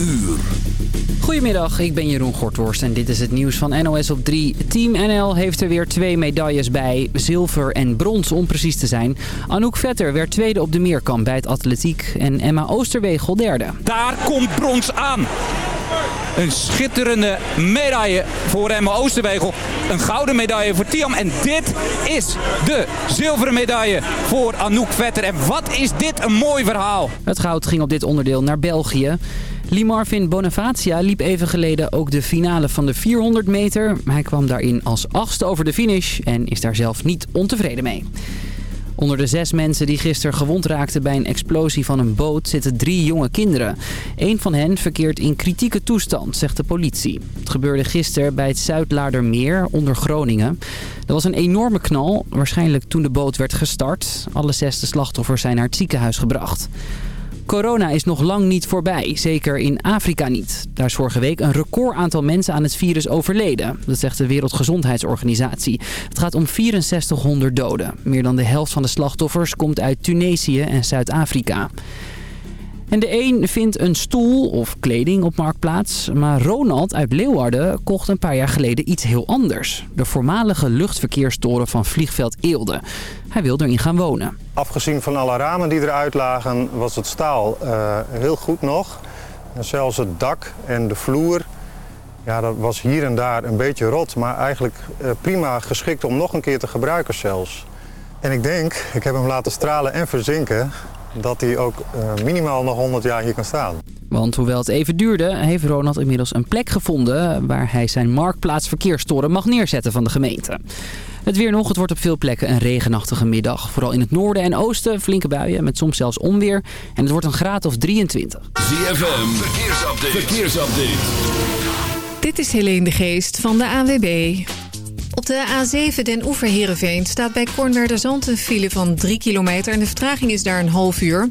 uur. Goedemiddag, ik ben Jeroen Gortworst en dit is het nieuws van NOS op 3. Team NL heeft er weer twee medailles bij, zilver en brons om precies te zijn. Anouk Vetter werd tweede op de meerkamp bij het atletiek en Emma Oosterwegel derde. Daar komt brons aan. Een schitterende medaille voor Emma Oosterwegel. Een gouden medaille voor Tiam. En dit is de zilveren medaille voor Anouk Vetter. En wat is dit een mooi verhaal. Het goud ging op dit onderdeel naar België. Limarvin Bonavacia liep even geleden ook de finale van de 400 meter. Hij kwam daarin als achtste over de finish en is daar zelf niet ontevreden mee. Onder de zes mensen die gisteren gewond raakten bij een explosie van een boot zitten drie jonge kinderen. Eén van hen verkeert in kritieke toestand, zegt de politie. Het gebeurde gisteren bij het Zuidlaardermeer onder Groningen. Er was een enorme knal, waarschijnlijk toen de boot werd gestart. Alle zes de slachtoffers zijn naar het ziekenhuis gebracht. Corona is nog lang niet voorbij, zeker in Afrika niet. Daar is vorige week een record aantal mensen aan het virus overleden. Dat zegt de Wereldgezondheidsorganisatie. Het gaat om 6400 doden. Meer dan de helft van de slachtoffers komt uit Tunesië en Zuid-Afrika. En de een vindt een stoel of kleding op Marktplaats. Maar Ronald uit Leeuwarden kocht een paar jaar geleden iets heel anders. De voormalige luchtverkeerstoren van vliegveld Eelde. Hij wil erin gaan wonen. Afgezien van alle ramen die eruit lagen was het staal uh, heel goed nog. En zelfs het dak en de vloer, ja, dat was hier en daar een beetje rot. Maar eigenlijk uh, prima geschikt om nog een keer te gebruiken zelfs. En ik denk, ik heb hem laten stralen en verzinken dat hij ook uh, minimaal nog 100 jaar hier kan staan. Want hoewel het even duurde, heeft Ronald inmiddels een plek gevonden... waar hij zijn marktplaatsverkeerstoren mag neerzetten van de gemeente. Het weer nog, het wordt op veel plekken een regenachtige middag. Vooral in het noorden en oosten flinke buien met soms zelfs onweer. En het wordt een graad of 23. ZFM, verkeersupdate. verkeersupdate. Dit is Helene de Geest van de ANWB. Op de A7 Den Oever Heerenveen staat bij Zand een file van 3 kilometer... en de vertraging is daar een half uur.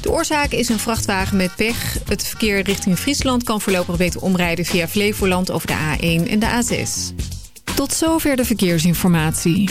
De oorzaak is een vrachtwagen met pech. Het verkeer richting Friesland kan voorlopig beter omrijden via Flevoland over de A1 en de A6. Tot zover de verkeersinformatie.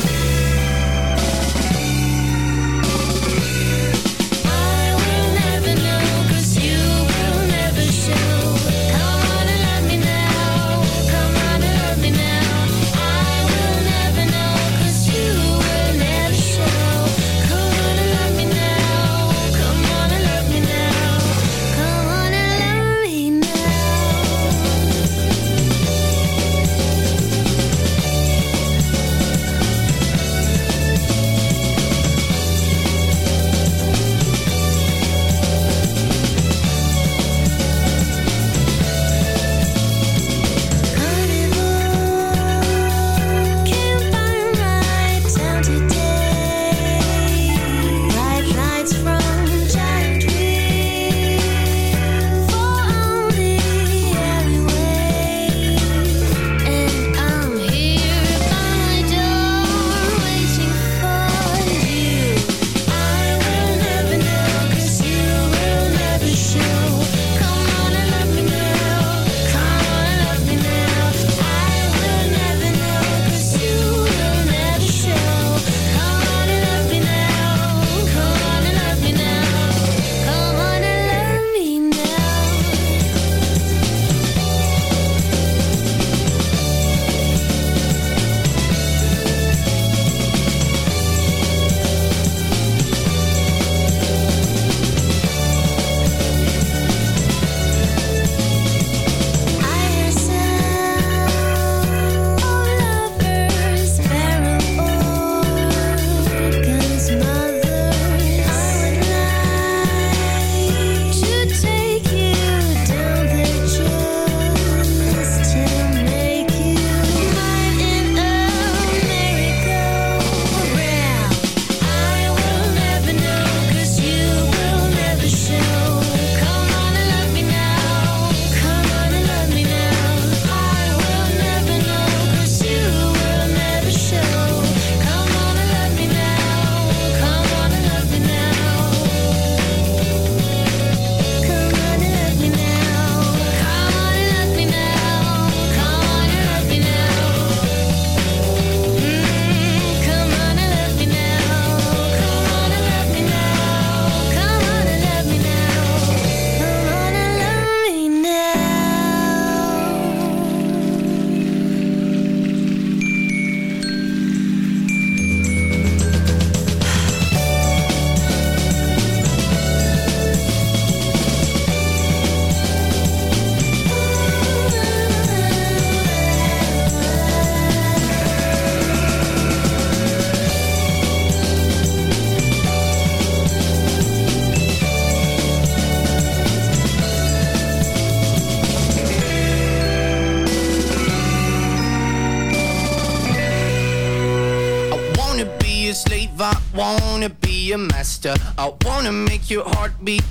Your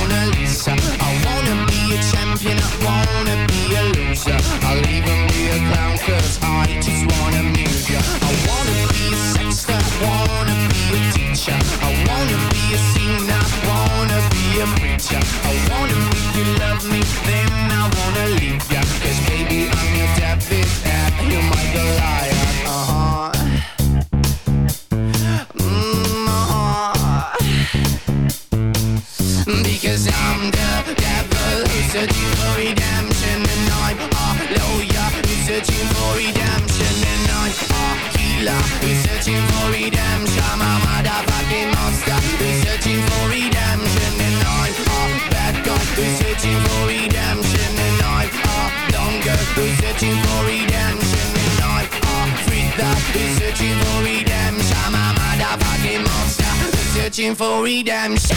Mona Lisa. I wanna be a champion, I wanna be a loser. I'll even be a clown cause I just wanna amuse ya. I wanna be a sexter, I wanna be a teacher. I wanna be a singer, I wanna be a preacher. I wanna make you love me, then I wanna leave ya. Healer who's searching for redemption. A motherfucking monster. Who's searching for redemption. And I'm a bad guy. Who's searching for redemption. And I'm a longer who's searching for redemption. And I'm a freak that who's searching for redemption. I'm motherfucking monster. Who's searching for redemption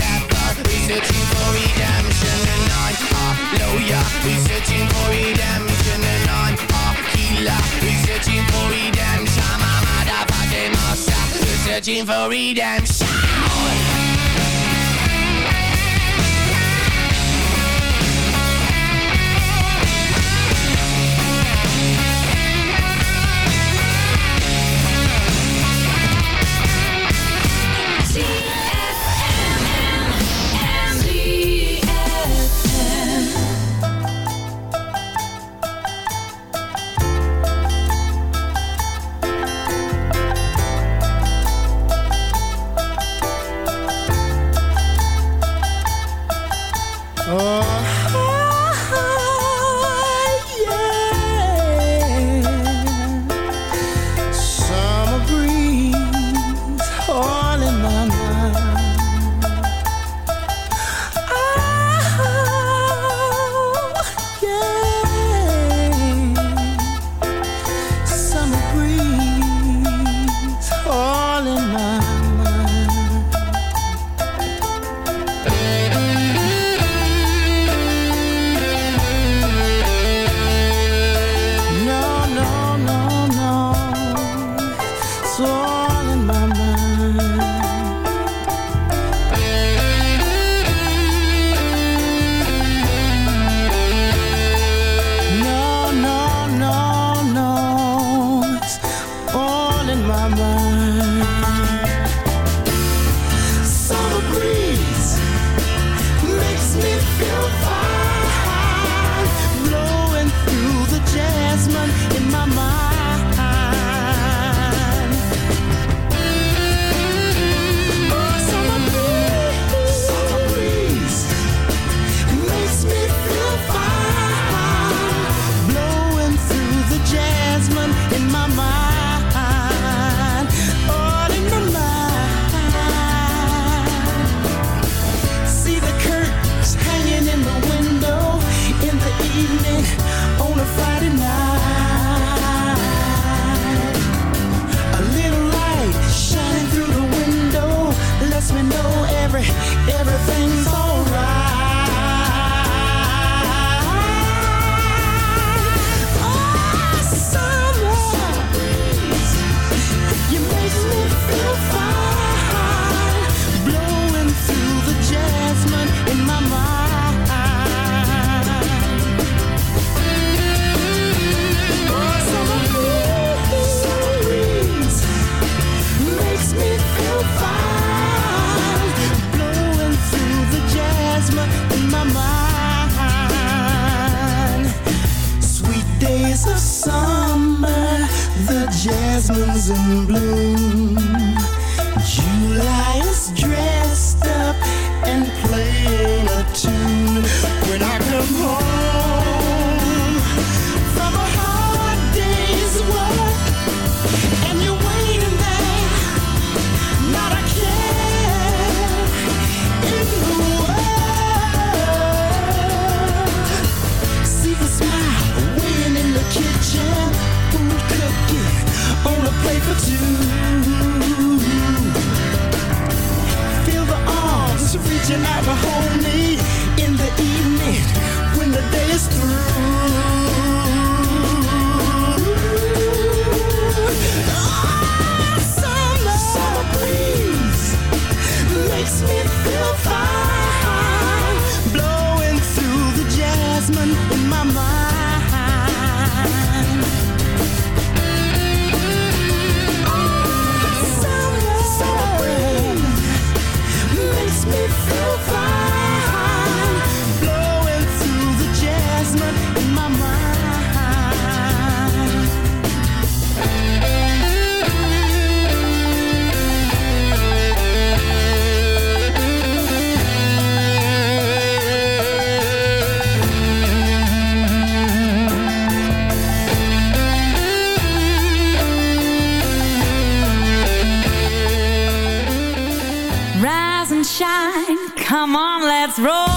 searching for redemption And I'm a lawyer, who's searching for redemption And I'm a healer, who's searching for redemption. I'm a motherfucking monster, who's searching for redemption Oh. On,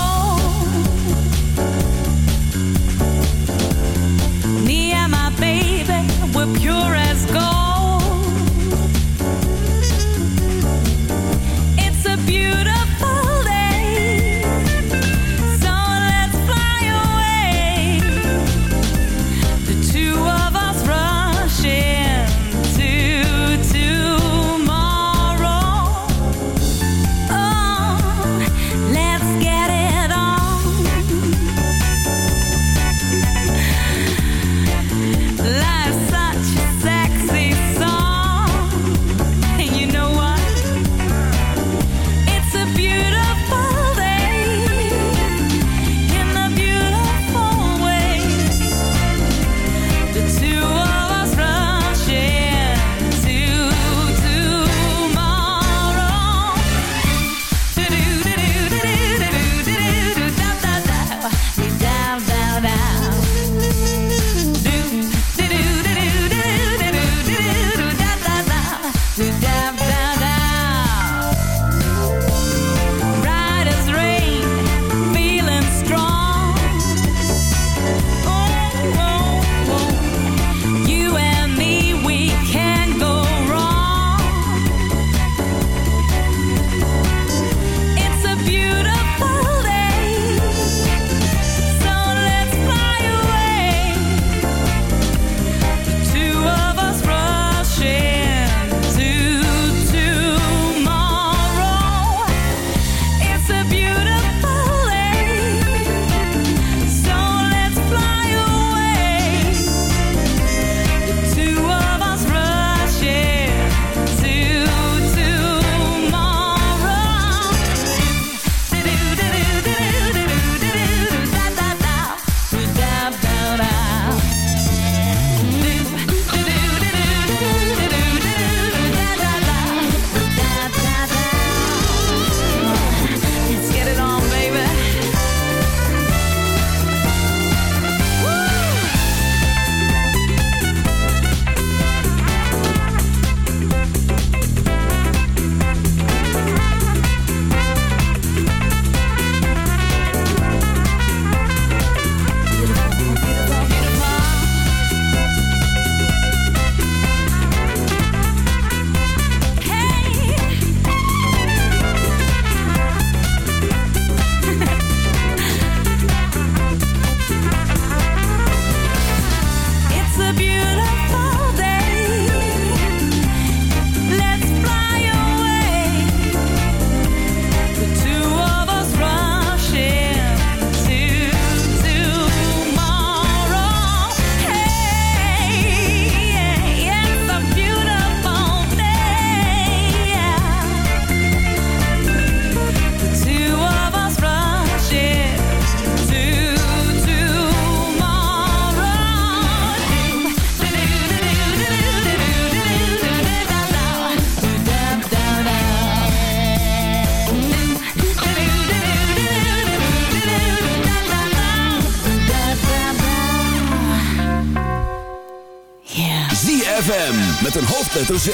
ZFM met een hoofdletter Z.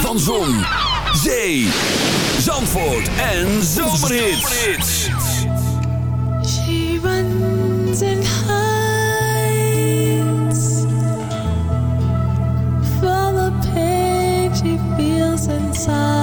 Van Zon, Zee, Zandvoort en Zomerhits. She runs and hides for the pain she feels inside.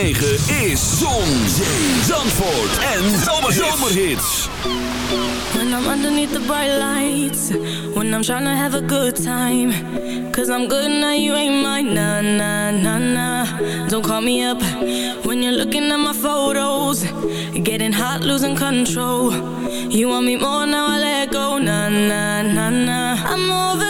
is Zon, Zandvoort en Zomerhits. When I'm underneath the bright lights, when I'm trying to have a good time. Cause I'm good now, you ain't mine, na na na na. Don't call me up when you're looking at my photos. Getting hot, losing control. You want me more, now I let go, na na na na. I'm over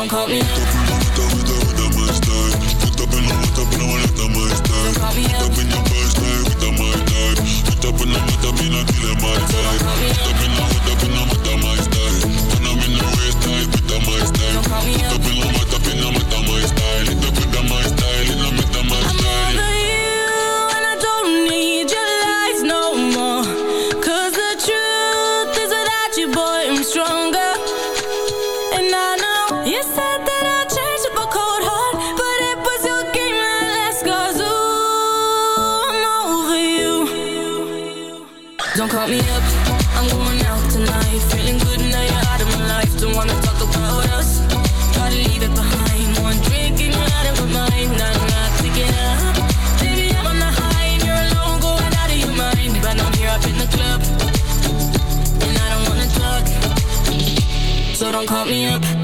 don't call me. don't call me up.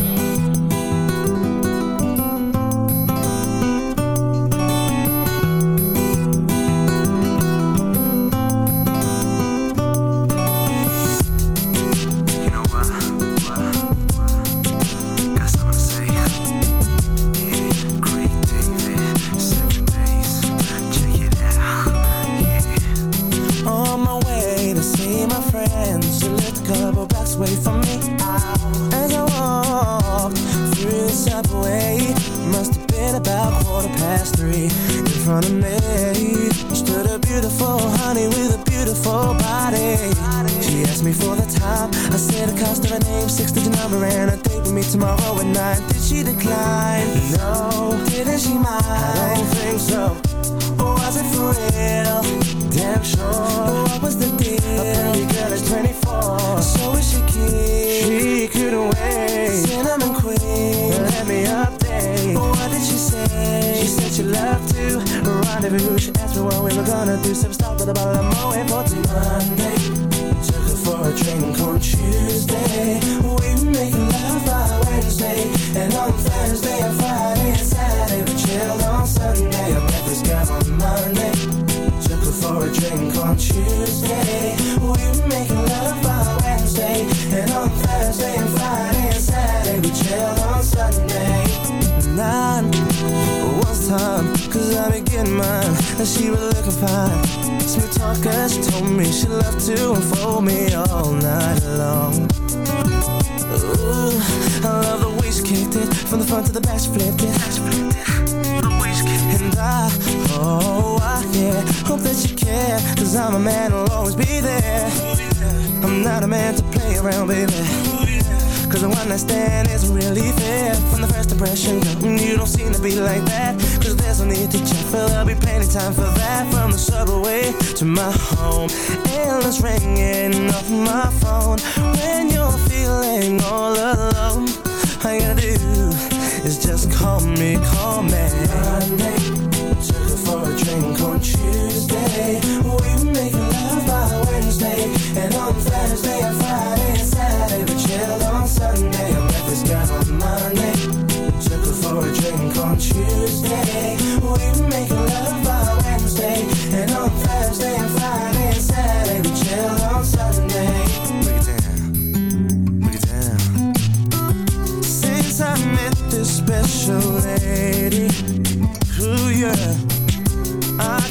hope that you care Cause I'm a man who'll always be there. I'm not a man to play around, baby Cause the one I stand isn't really fair. From the first impression, girl, you don't seem to be like that Cause there's no need to check, but there'll be plenty time for that. From the subway to my home and it's ringing off my phone. When you're feeling all alone All you gotta do is just call me, call me. Tuesday We were making love by Wednesday. And on Thursday and Friday and Saturday We chilled on Sunday. I met this guy on Monday Took her for a drink on Tuesday. We were making love by Wednesday. And on Thursday and Friday and Saturday We chilled on Sunday. Break it down, break it down. Since I met this special lady Ooh yeah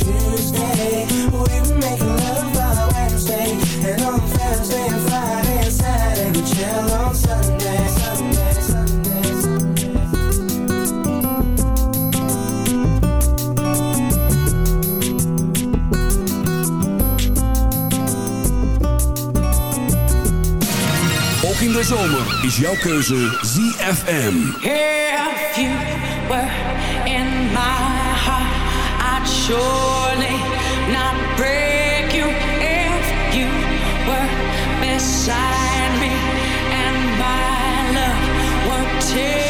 Tuesday We were making love by Wednesday And on Thursday and Friday and Saturday We chilled on Sunday Sunday, Sunday, Sunday Ook in de zomer is jouw keuze ZFM. If you were in my surely not break you. If you were beside me and my love would take